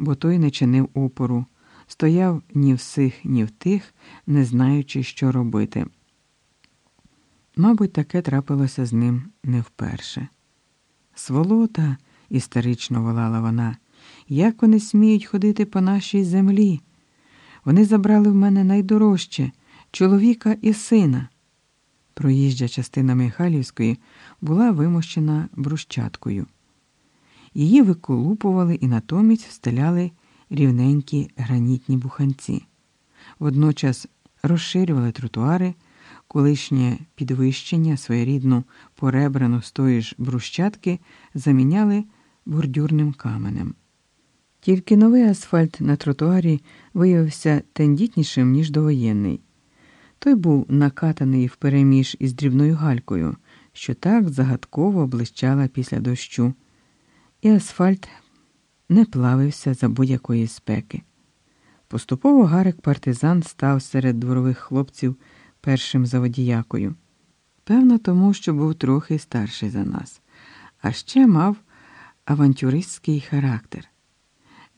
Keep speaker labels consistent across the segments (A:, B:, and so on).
A: бо той не чинив опору, стояв ні в сих, ні в тих, не знаючи, що робити. Мабуть, таке трапилося з ним не вперше. Сволота, істерично волала вона, як вони сміють ходити по нашій землі? Вони забрали в мене найдорожче чоловіка і сина. Проїжджа частина Михайлівської була вимощена брущаткою. Її виколупували і натомість встеляли рівненькі гранітні буханці. Водночас розширювали тротуари, колишнє підвищення, своєрідну поребрану з тої ж брущатки заміняли бордюрним каменем. Тільки новий асфальт на тротуарі виявився тендітнішим, ніж довоєнний. Той був накатаний впереміж із дрібною галькою, що так загадково блищала після дощу, і асфальт не плавився за будь-якої спеки. Поступово Гарик партизан став серед дворових хлопців першим заводіякою. Певно, тому що був трохи старший за нас, а ще мав авантюристський характер.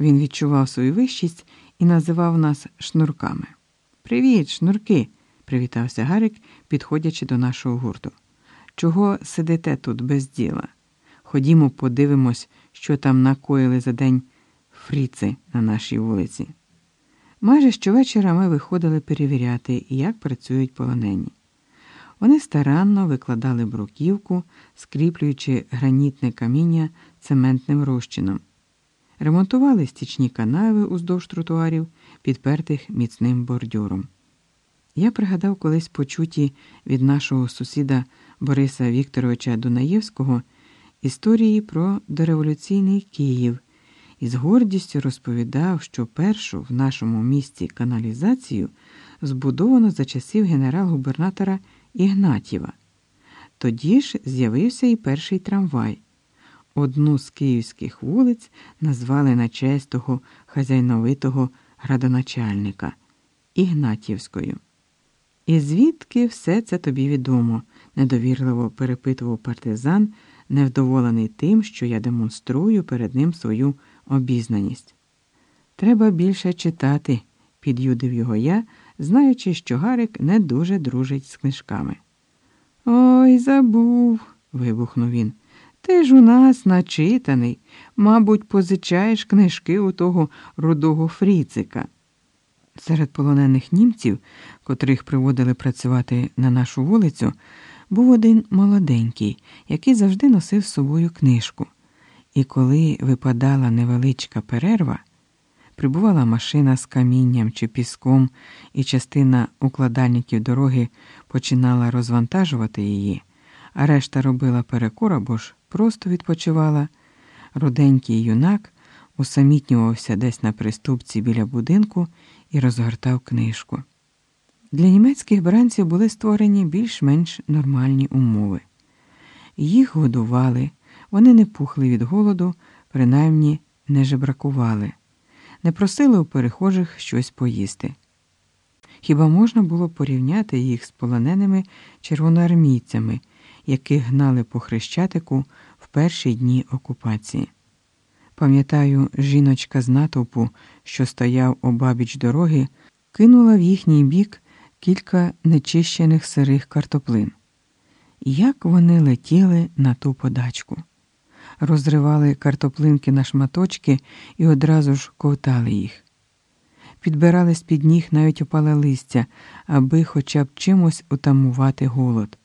A: Він відчував свою вищість і називав нас шнурками. Привіт, шнурки! привітався Гарик, підходячи до нашого гурту. Чого сидите тут без діла? Ходімо, подивимось, що там накоїли за день фріци на нашій вулиці. Майже щовечора ми виходили перевіряти, як працюють полонені. Вони старанно викладали бруківку, скріплюючи гранітне каміння цементним розчином, ремонтували стічні канави уздовж тротуарів, підпертих міцним бордюром. Я пригадав колись почуті від нашого сусіда Бориса Вікторовича Дунаєвського історії про дореволюційний Київ і з гордістю розповідав, що першу в нашому місті каналізацію збудовано за часів генерал-губернатора Ігнатєва. Тоді ж з'явився і перший трамвай. Одну з київських вулиць назвали на честь того хазяйновитого градоначальника Ігнатівською. І звідки все це тобі відомо? недовірливо перепитував партизан, невдоволений тим, що я демонструю перед ним свою обізнаність. Треба більше читати, під'юдив його я, знаючи, що Гарик не дуже дружить з книжками. Ой, забув, вибухнув він. Ти ж у нас начитаний, мабуть, позичаєш книжки у того рудого Фріцика. Серед полонених німців, котрих приводили працювати на нашу вулицю, був один молоденький, який завжди носив з собою книжку. І коли випадала невеличка перерва, прибувала машина з камінням чи піском, і частина укладальників дороги починала розвантажувати її, а решта робила перекур або ж просто відпочивала, руденький юнак усамітнювався десь на приступці біля будинку і розгортав книжку. Для німецьких бранців були створені більш-менш нормальні умови. Їх годували, вони не пухли від голоду, принаймні не жебракували, не просили у перехожих щось поїсти. Хіба можна було порівняти їх з полоненими червоноармійцями, яких гнали по хрещатику в перші дні окупації? Пам'ятаю, жіночка з натовпу, що стояв обабіч дороги, кинула в їхній бік кілька нечищених сирих картоплин. Як вони летіли на ту подачку, розривали картоплинки на шматочки і одразу ж ковтали їх. Підбирали з під ніг навіть опале листя, аби хоча б чимось утамувати голод.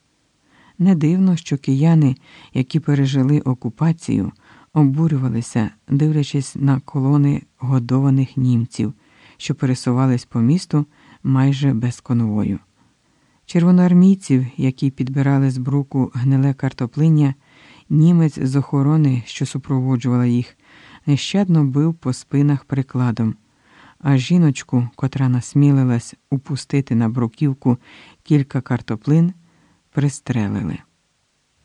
A: Не дивно, що кияни, які пережили окупацію, обурювалися, дивлячись на колони годованих німців, що пересувались по місту майже без конвою. Червоноармійців, які підбирали з бруку гниле картоплиння, німець з охорони, що супроводжувала їх, нещадно бив по спинах прикладом, а жіночку, котра насмілилась упустити на бруківку кілька картоплин, пристрелили.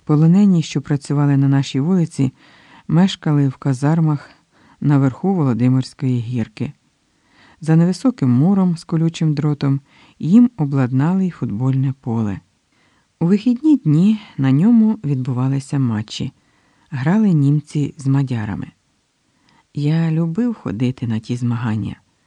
A: Полонені, що працювали на нашій вулиці, мешкали в казармах наверху Володимирської гірки. За невисоким муром з колючим дротом їм обладнали й футбольне поле. У вихідні дні на ньому відбувалися матчі, грали німці з мадярами. Я любив ходити на ті змагання.